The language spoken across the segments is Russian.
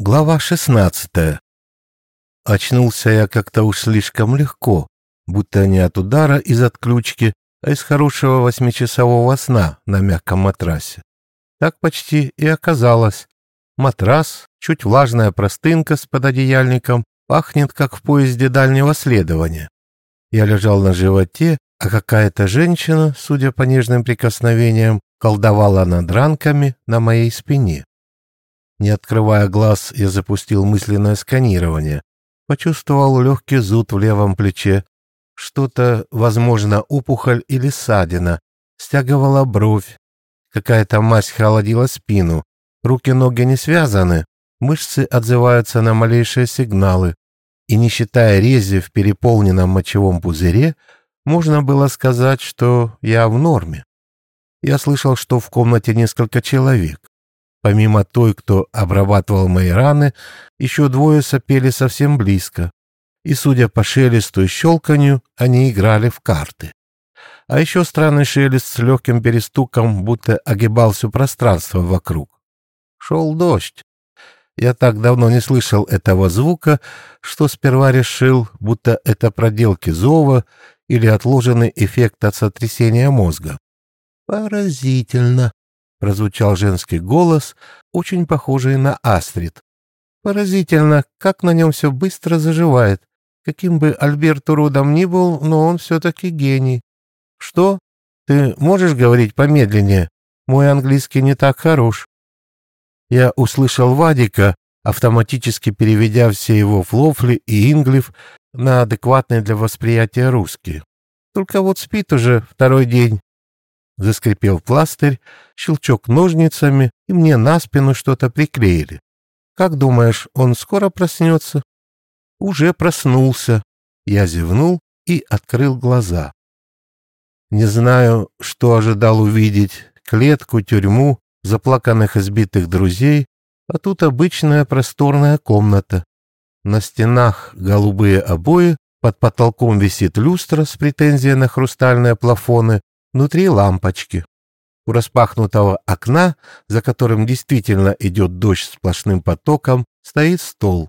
Глава шестнадцатая. Очнулся я как-то уж слишком легко, будто не от удара из отключки, а из хорошего восьмичасового сна на мягком матрасе. Так почти и оказалось. Матрас, чуть влажная простынка с пододеяльником, пахнет, как в поезде дальнего следования. Я лежал на животе, а какая-то женщина, судя по нежным прикосновениям, колдовала над ранками на моей спине. Не открывая глаз, я запустил мысленное сканирование. Почувствовал легкий зуд в левом плече. Что-то, возможно, опухоль или ссадина. Стягивала бровь. Какая-то мазь холодила спину. Руки-ноги не связаны. Мышцы отзываются на малейшие сигналы. И не считая рези в переполненном мочевом пузыре, можно было сказать, что я в норме. Я слышал, что в комнате несколько человек. Помимо той, кто обрабатывал мои раны, еще двое сопели совсем близко. И, судя по шелесту и щелканью, они играли в карты. А еще странный шелест с легким перестуком, будто огибал все пространство вокруг. Шел дождь. Я так давно не слышал этого звука, что сперва решил, будто это проделки зова или отложенный эффект от сотрясения мозга. Поразительно прозвучал женский голос, очень похожий на Астрид. Поразительно, как на нем все быстро заживает. Каким бы Альберт уродом ни был, но он все-таки гений. Что? Ты можешь говорить помедленнее? Мой английский не так хорош. Я услышал Вадика, автоматически переведя все его флофли и инглиф на адекватный для восприятия русский. Только вот спит уже второй день, Заскрипел пластырь, щелчок ножницами, и мне на спину что-то приклеили. Как думаешь, он скоро проснется? Уже проснулся. Я зевнул и открыл глаза. Не знаю, что ожидал увидеть. Клетку, тюрьму, заплаканных избитых друзей, а тут обычная просторная комната. На стенах голубые обои, под потолком висит люстра с претензией на хрустальные плафоны, Внутри лампочки. У распахнутого окна, за которым действительно идет дождь сплошным потоком, стоит стол.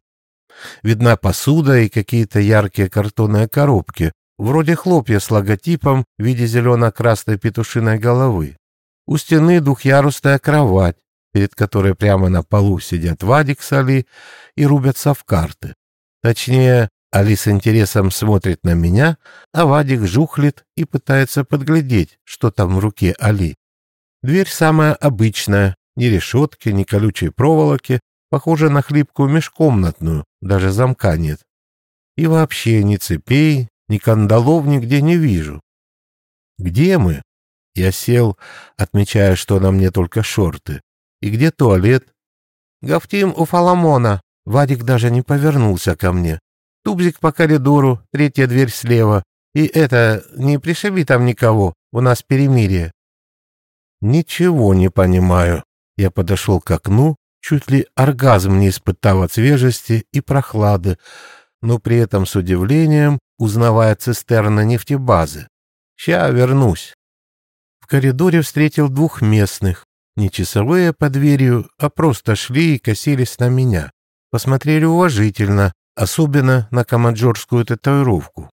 Видна посуда и какие-то яркие картонные коробки, вроде хлопья с логотипом в виде зелено-красной петушиной головы. У стены двухъярусная кровать, перед которой прямо на полу сидят Вадик с Али и рубятся в карты. Точнее, Али с интересом смотрит на меня, а Вадик жухлит и пытается подглядеть, что там в руке Али. Дверь самая обычная, ни решетки, ни колючей проволоки, похожа на хлипкую межкомнатную, даже замка нет. И вообще ни цепей, ни кандалов нигде не вижу. Где мы? Я сел, отмечая, что на мне только шорты. И где туалет? Гафтим у Фаламона. Вадик даже не повернулся ко мне. Тубзик по коридору, третья дверь слева. И это, не пришиби там никого, у нас перемирие. Ничего не понимаю. Я подошел к окну, чуть ли оргазм не испытав от свежести и прохлады, но при этом с удивлением узнавая цистерна нефтебазы. Ща вернусь. В коридоре встретил двух местных, не часовые по дверью, а просто шли и косились на меня. Посмотрели уважительно, особенно на команджорскую татуировку.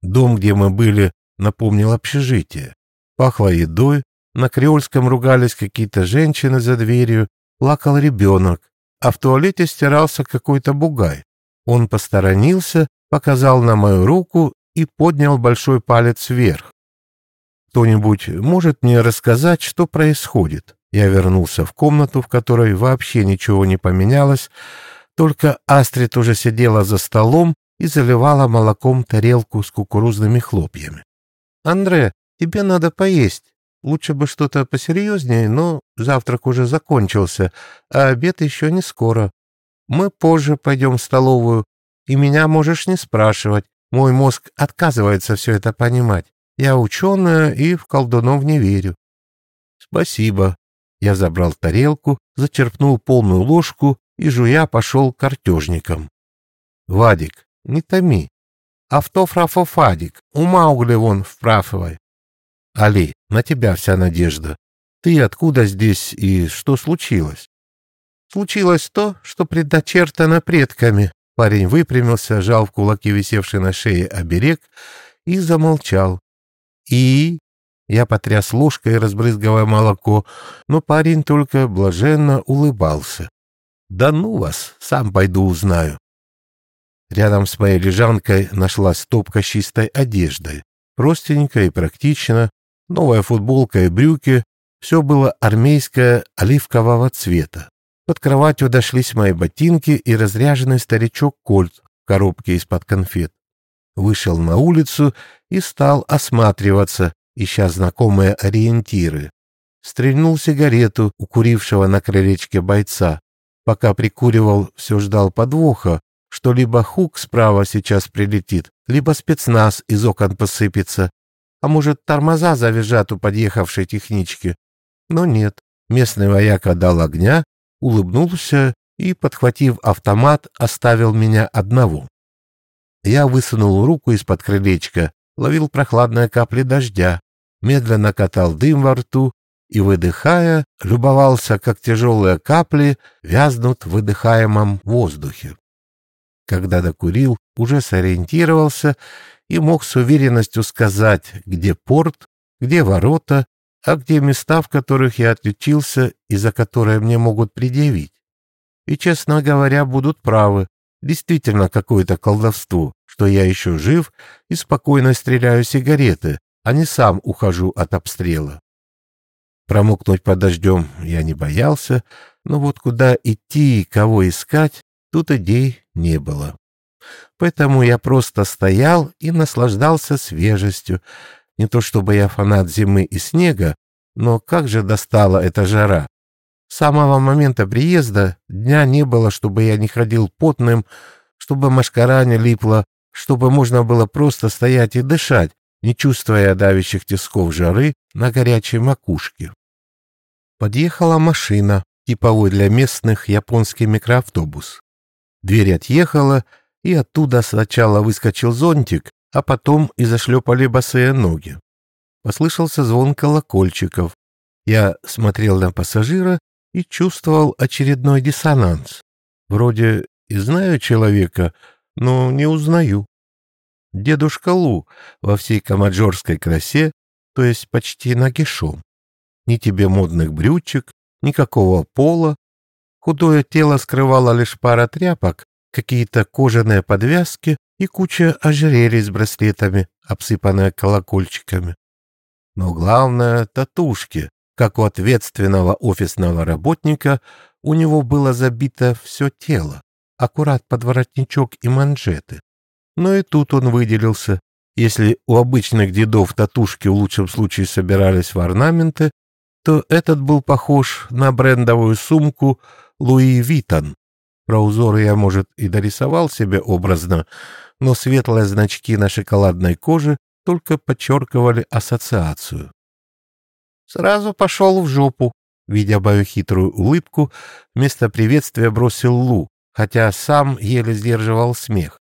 Дом, где мы были, напомнил общежитие. Пахло едой, на креольском ругались какие-то женщины за дверью, плакал ребенок, а в туалете стирался какой-то бугай. Он посторонился, показал на мою руку и поднял большой палец вверх. «Кто-нибудь может мне рассказать, что происходит?» Я вернулся в комнату, в которой вообще ничего не поменялось, только Астрид уже сидела за столом и заливала молоком тарелку с кукурузными хлопьями. «Андре, тебе надо поесть. Лучше бы что-то посерьезнее, но завтрак уже закончился, а обед еще не скоро. Мы позже пойдем в столовую, и меня можешь не спрашивать. Мой мозг отказывается все это понимать. Я ученая и в колдунов не верю». «Спасибо». Я забрал тарелку, зачерпнул полную ложку и, жуя, пошел к картежникам. «Вадик, не томи. Автофрафофадик, ума вон вправывай. Али, на тебя вся надежда. Ты откуда здесь и что случилось?» Случилось то, что предначертано предками. Парень выпрямился, жал в кулаки висевший на шее оберег и замолчал. И я потряс ложкой, разбрызгивая молоко, но парень только блаженно улыбался. «Да ну вас, сам пойду узнаю». Рядом с моей лежанкой нашлась стопка чистой одежды. Простенько и практично, новая футболка и брюки, все было армейское оливкового цвета. Под кроватью дошлись мои ботинки и разряженный старичок Кольт в коробке из-под конфет. Вышел на улицу и стал осматриваться, ища знакомые ориентиры. Стрельнул сигарету у курившего на крылечке бойца. Пока прикуривал, все ждал подвоха, что либо хук справа сейчас прилетит, либо спецназ из окон посыпется, а может, тормоза завизжат у подъехавшей технички. Но нет, местный вояка дал огня, улыбнулся и, подхватив автомат, оставил меня одного. Я высунул руку из-под крылечка, ловил прохладные капли дождя, медленно катал дым во рту и, выдыхая, любовался, как тяжелые капли вязнут в выдыхаемом воздухе. Когда докурил, уже сориентировался и мог с уверенностью сказать, где порт, где ворота, а где места, в которых я отличился и за которые мне могут предъявить. И, честно говоря, будут правы. Действительно какое-то колдовство, что я еще жив и спокойно стреляю сигареты, а не сам ухожу от обстрела. Промокнуть под дождем я не боялся, но вот куда идти и кого искать, тут идей не было. Поэтому я просто стоял и наслаждался свежестью. Не то чтобы я фанат зимы и снега, но как же достала эта жара. С самого момента приезда дня не было, чтобы я не ходил потным, чтобы машкара не липла, чтобы можно было просто стоять и дышать, не чувствуя давящих тисков жары на горячей макушке. Подъехала машина, типовой для местных японский микроавтобус. Дверь отъехала, и оттуда сначала выскочил зонтик, а потом и зашлепали босые ноги. Послышался звон колокольчиков. Я смотрел на пассажира и чувствовал очередной диссонанс. Вроде и знаю человека, но не узнаю. Дедушка Лу во всей камаджорской красе, то есть почти нагишом. Ни тебе модных брючек, никакого пола. Худое тело скрывало лишь пара тряпок, какие-то кожаные подвязки и куча ожерелий с браслетами, обсыпанная колокольчиками. Но главное — татушки. Как у ответственного офисного работника, у него было забито все тело, аккурат под воротничок и манжеты. Но и тут он выделился. Если у обычных дедов татушки в лучшем случае собирались в орнаменты, то этот был похож на брендовую сумку Луи Витон. Про узоры я, может, и дорисовал себе образно, но светлые значки на шоколадной коже только подчеркивали ассоциацию. Сразу пошел в жопу. Видя мою хитрую улыбку, вместо приветствия бросил Лу, хотя сам еле сдерживал смех.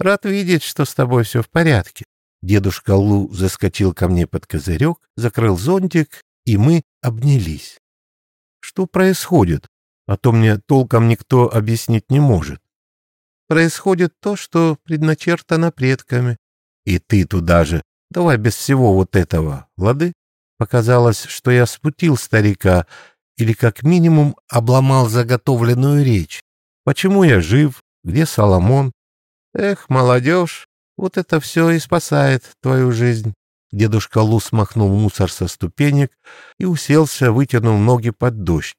Рад видеть, что с тобой все в порядке. Дедушка Лу заскочил ко мне под козырек, закрыл зонтик, и мы обнялись. Что происходит? А то мне толком никто объяснить не может. Происходит то, что предначертано предками. И ты туда же. Давай без всего вот этого, лады? Показалось, что я спутил старика или как минимум обломал заготовленную речь. Почему я жив? Где Соломон? Эх, молодежь, вот это все и спасает твою жизнь. Дедушка Лу смахнул мусор со ступенек и уселся, вытянул ноги под дождь.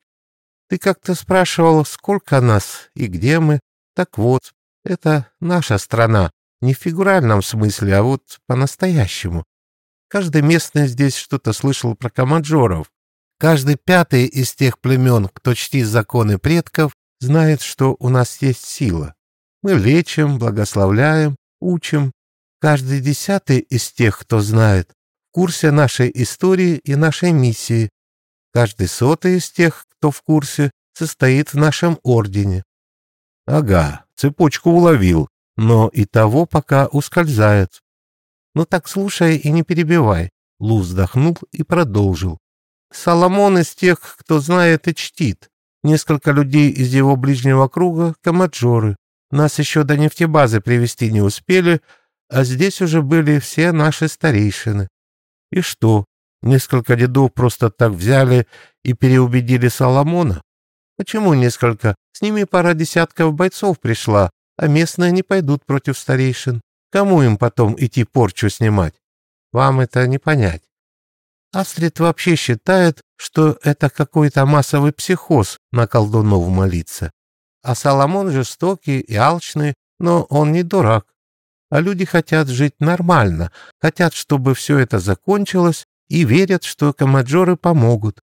Ты как-то спрашивал, сколько нас и где мы. Так вот, это наша страна. Не в фигуральном смысле, а вот по-настоящему. Каждый местный здесь что-то слышал про комаджоров. Каждый пятый из тех племен, кто чтит законы предков, знает, что у нас есть сила. Мы лечим, благословляем, учим. Каждый десятый из тех, кто знает, в курсе нашей истории и нашей миссии. Каждый сотый из тех, кто в курсе, состоит в нашем ордене. Ага, цепочку уловил, но и того пока ускользает. Ну так слушай и не перебивай. Лу вздохнул и продолжил. Соломон из тех, кто знает и чтит. Несколько людей из его ближнего круга — комаджоры. Нас еще до нефтебазы привезти не успели, а здесь уже были все наши старейшины. И что, несколько дедов просто так взяли и переубедили Соломона? Почему несколько? С ними пара десятков бойцов пришла, а местные не пойдут против старейшин. Кому им потом идти порчу снимать? Вам это не понять. Астрид вообще считает, что это какой-то массовый психоз на колдунов молиться. А Соломон жестокий и алчный, но он не дурак. А люди хотят жить нормально, хотят, чтобы все это закончилось, и верят, что комаджоры помогут.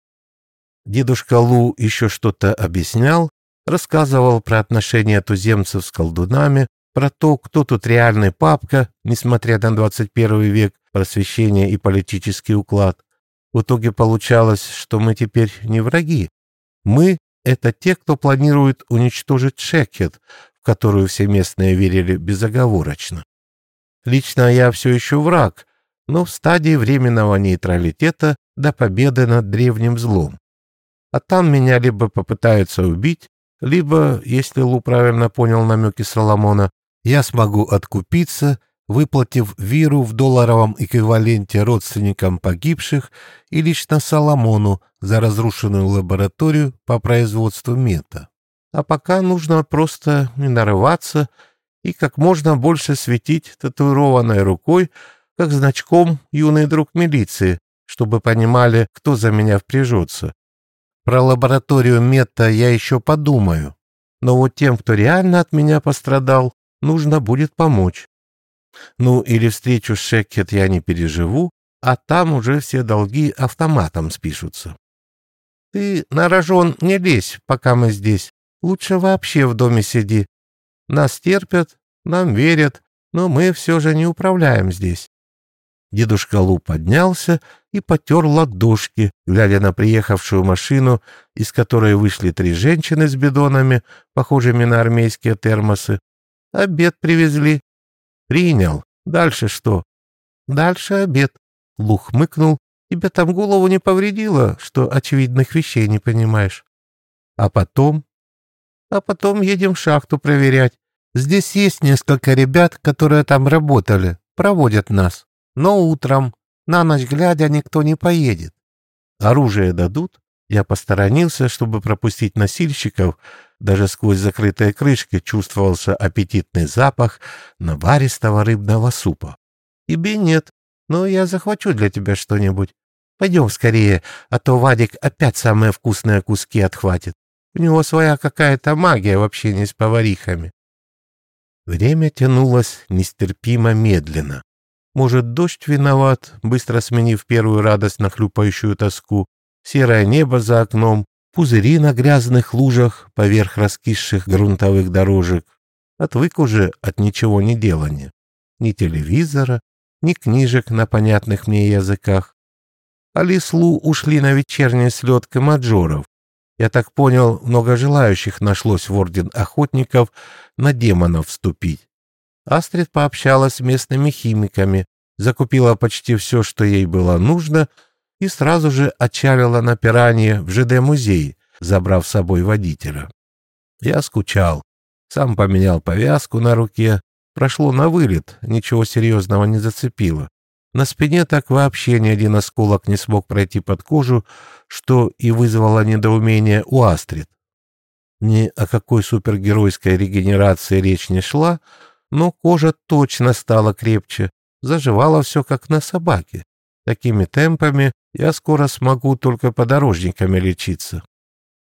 Дедушка Лу еще что-то объяснял, рассказывал про отношения туземцев с колдунами, про то, кто тут реальный папка, несмотря на 21 век, просвещение и политический уклад. В итоге получалось, что мы теперь не враги. Мы — это те, кто планирует уничтожить Шекет, в которую все местные верили безоговорочно. Лично я все еще враг, но в стадии временного нейтралитета до победы над древним злом. А там меня либо попытаются убить, либо, если Лу правильно понял намеки Соломона, я смогу откупиться, выплатив Виру в долларовом эквиваленте родственникам погибших и лично Соломону за разрушенную лабораторию по производству мета. А пока нужно просто не нарываться и как можно больше светить татуированной рукой, как значком юный друг милиции, чтобы понимали, кто за меня впряжется. Про лабораторию мета я еще подумаю, но вот тем, кто реально от меня пострадал, нужно будет помочь. Ну, или встречу Шекет я не переживу, а там уже все долги автоматом спишутся. Ты на рожон не лезь, пока мы здесь. Лучше вообще в доме сиди. Нас терпят, нам верят, но мы все же не управляем здесь. Дедушка Лу поднялся и потер ладошки, глядя на приехавшую машину, из которой вышли три женщины с бидонами, похожими на армейские термосы, Обед привезли. Принял. Дальше что? Дальше обед. Лух мыкнул. Тебе там голову не повредило, что очевидных вещей не понимаешь. А потом? А потом едем в шахту проверять. Здесь есть несколько ребят, которые там работали, проводят нас. Но утром, на ночь глядя, никто не поедет. Оружие дадут? Я посторонился, чтобы пропустить носильщиков, даже сквозь закрытые крышки чувствовался аппетитный запах наваристого рыбного супа. «Тебе нет, но я захвачу для тебя что-нибудь. Пойдем скорее, а то Вадик опять самые вкусные куски отхватит. У него своя какая-то магия в общении с поварихами». Время тянулось нестерпимо медленно. Может, дождь виноват, быстро сменив первую радость на хлюпающую тоску, серое небо за окном, пузыри на грязных лужах поверх раскисших грунтовых дорожек. Отвык уже от ничего не делания. Ни телевизора, ни книжек на понятных мне языках. Алислу ушли на вечерний слет комаджоров. Я так понял, много желающих нашлось в Орден Охотников на демонов вступить. Астрид пообщалась с местными химиками, закупила почти все, что ей было нужно — и сразу же отчалила на пиранье в ЖД-музей, забрав с собой водителя. Я скучал. Сам поменял повязку на руке. Прошло на вылет, ничего серьезного не зацепило. На спине так вообще ни один осколок не смог пройти под кожу, что и вызвало недоумение у Астрид. Ни о какой супергеройской регенерации речь не шла, но кожа точно стала крепче, заживало все как на собаке. Такими темпами я скоро смогу только подорожниками лечиться.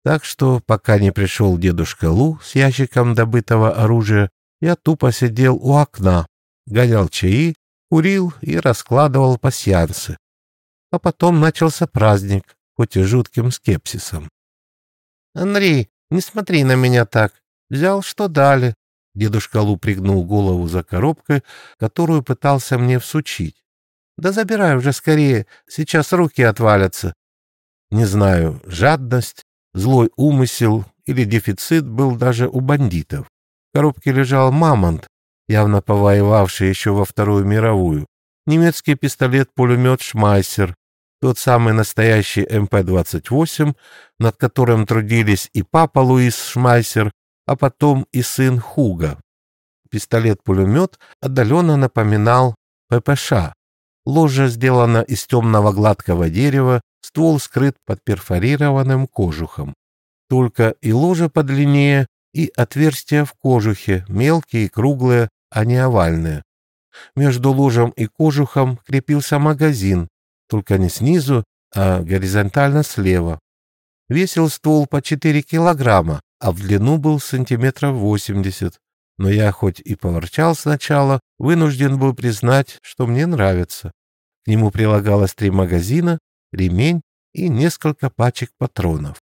Так что, пока не пришел дедушка Лу с ящиком добытого оружия, я тупо сидел у окна, гонял чаи, курил и раскладывал пасьянсы. А потом начался праздник, хоть и жутким скепсисом. «Андрей, не смотри на меня так. Взял, что дали». Дедушка Лу пригнул голову за коробкой, которую пытался мне всучить. Да забирай уже скорее, сейчас руки отвалятся. Не знаю, жадность, злой умысел или дефицит был даже у бандитов. В коробке лежал мамонт, явно повоевавший еще во Вторую мировую, немецкий пистолет-пулемет «Шмайсер», тот самый настоящий МП-28, над которым трудились и папа Луис Шмайсер, а потом и сын Хуга. Пистолет-пулемет отдаленно напоминал ППШ. Ложа сделана из темного гладкого дерева, ствол скрыт под перфорированным кожухом. Только и ложа подлиннее, и отверстия в кожухе, мелкие круглые, а не овальные. Между ложем и кожухом крепился магазин, только не снизу, а горизонтально слева. Весил ствол по 4 килограмма, а в длину был сантиметров 80. Но я хоть и поворчал сначала, вынужден был признать, что мне нравится. К нему прилагалось три магазина, ремень и несколько пачек патронов.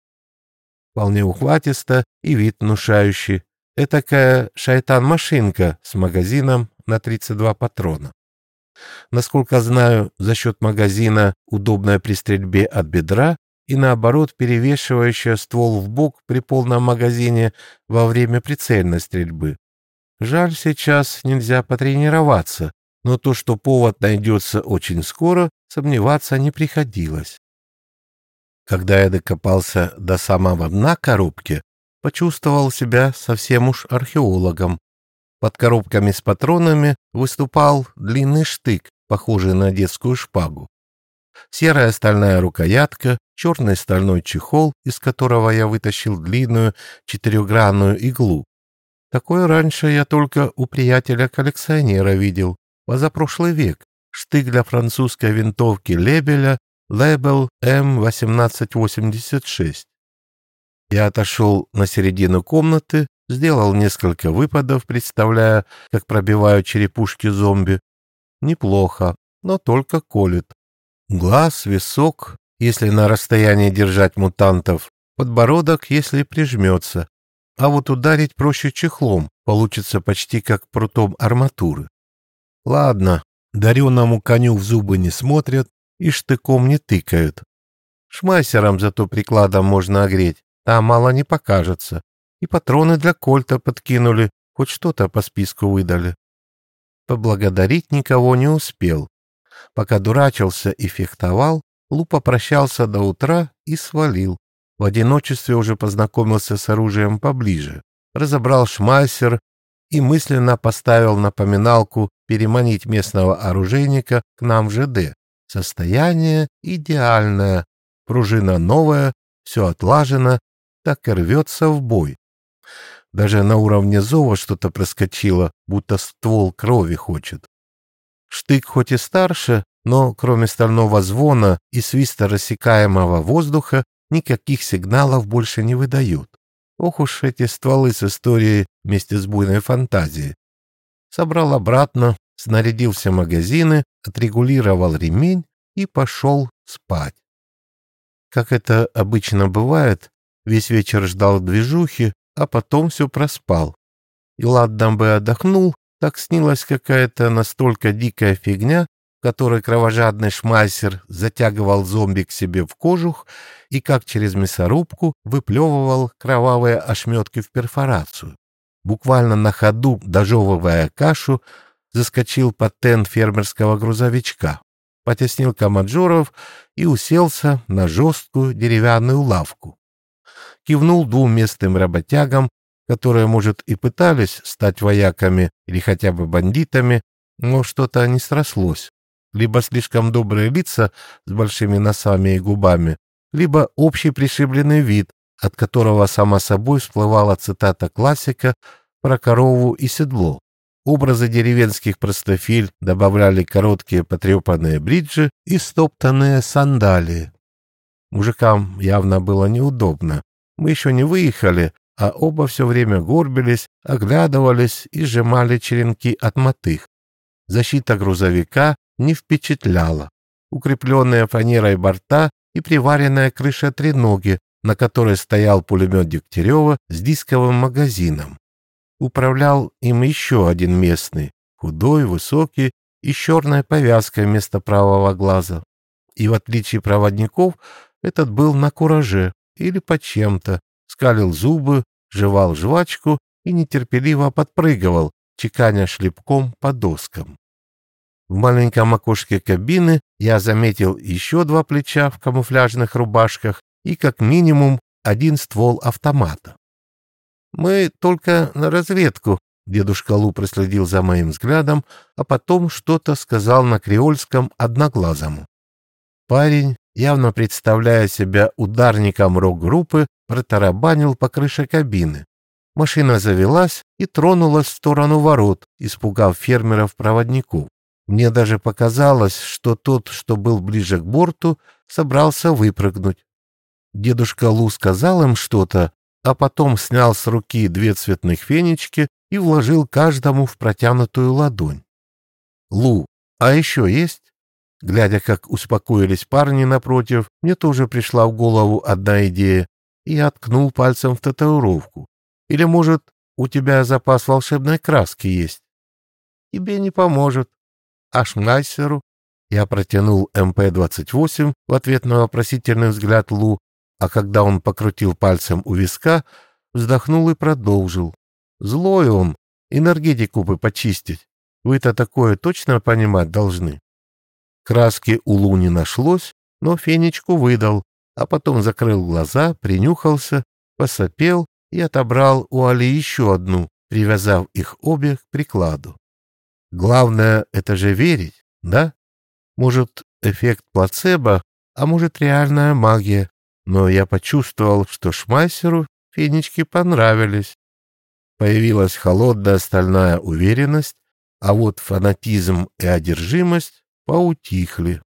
Вполне ухватисто и вид внушающий. Этакая шайтан-машинка с магазином на 32 патрона. Насколько знаю, за счет магазина удобная при стрельбе от бедра и наоборот перевешивающая ствол в бок при полном магазине во время прицельной стрельбы. Жаль, сейчас нельзя потренироваться, но то, что повод найдется очень скоро, сомневаться не приходилось. Когда я докопался до самого дна коробки, почувствовал себя совсем уж археологом. Под коробками с патронами выступал длинный штык, похожий на детскую шпагу. Серая стальная рукоятка, черный стальной чехол, из которого я вытащил длинную четырехгранную иглу. Такое раньше я только у приятеля-коллекционера видел, позапрошлый век. Штык для французской винтовки Лебеля, Лебел М1886. Я отошел на середину комнаты, Сделал несколько выпадов, представляя, как пробиваю черепушки зомби. Неплохо, но только колет. Глаз, висок, если на расстоянии держать мутантов, подбородок, если прижмется. А вот ударить проще чехлом, получится почти как прутом арматуры. Ладно, дареному коню в зубы не смотрят и штыком не тыкают. Шмайсером зато прикладом можно огреть, там мало не покажется и патроны для кольта подкинули, хоть что-то по списку выдали. Поблагодарить никого не успел. Пока дурачился и фехтовал, Лу попрощался до утра и свалил. В одиночестве уже познакомился с оружием поближе, разобрал шмайсер и мысленно поставил напоминалку переманить местного оружейника к нам в ЖД. Состояние идеальное, пружина новая, все отлажено, так и рвется в бой. Даже на уровне зова что-то проскочило, будто ствол крови хочет. Штык хоть и старше, но кроме стального звона и свиста рассекаемого воздуха никаких сигналов больше не выдают. Ох уж эти стволы с историей вместе с буйной фантазией. Собрал обратно, снарядил все магазины, отрегулировал ремень и пошел спать. Как это обычно бывает, весь вечер ждал движухи, а потом все проспал. И ладно бы отдохнул, так снилась какая-то настолько дикая фигня, которой кровожадный шмайсер затягивал зомби к себе в кожух и как через мясорубку выплевывал кровавые ошметки в перфорацию. Буквально на ходу, дожевывая кашу, заскочил под тен фермерского грузовичка, потеснил комаджоров и уселся на жесткую деревянную лавку кивнул двум местным работягам, которые, может, и пытались стать вояками или хотя бы бандитами, но что-то не срослось. Либо слишком добрые лица с большими носами и губами, либо общий пришибленный вид, от которого сама собой всплывала цитата классика про корову и седло. Образы деревенских простофиль добавляли короткие потрепанные бриджи и стоптанные сандалии. Мужикам явно было неудобно. Мы еще не выехали, а оба все время горбились, оглядывались и сжимали черенки от мотых. Защита грузовика не впечатляла. Укрепленная фанерой борта и приваренная крыша треноги, на которой стоял пулемет Дегтярева с дисковым магазином. Управлял им еще один местный, худой, высокий и с черной повязкой вместо правого глаза. И в отличие проводников, этот был на кураже, или под чем-то, скалил зубы, жевал жвачку и нетерпеливо подпрыгивал, чеканя шлепком по доскам. В маленьком окошке кабины я заметил еще два плеча в камуфляжных рубашках и как минимум один ствол автомата. «Мы только на разведку», — дедушка Лу проследил за моим взглядом, а потом что-то сказал на креольском одноглазому. Парень, явно представляя себя ударником рок-группы, протарабанил по крыше кабины. Машина завелась и тронулась в сторону ворот, испугав фермеров-проводников. Мне даже показалось, что тот, что был ближе к борту, собрался выпрыгнуть. Дедушка Лу сказал им что-то, а потом снял с руки две цветных фенечки и вложил каждому в протянутую ладонь. «Лу, а еще есть?» Глядя, как успокоились парни напротив, мне тоже пришла в голову одна идея, и я ткнул пальцем в татуировку. «Или, может, у тебя запас волшебной краски есть?» «Тебе не поможет», а Шмайсеру я протянул МП-28 в ответ на вопросительный взгляд Лу, а когда он покрутил пальцем у виска, вздохнул и продолжил. Злой он, энергетику бы почистить. Вы-то такое точно понимать должны. Краски у Лу не нашлось, но фенечку выдал, а потом закрыл глаза, принюхался, посопел и отобрал у Али еще одну, привязав их обе к прикладу. Главное — это же верить, да? Может, эффект плацебо, а может, реальная магия. Но я почувствовал, что Шмайсеру фенечки понравились. Появилась холодная стальная уверенность, а вот фанатизм и одержимость поутихли.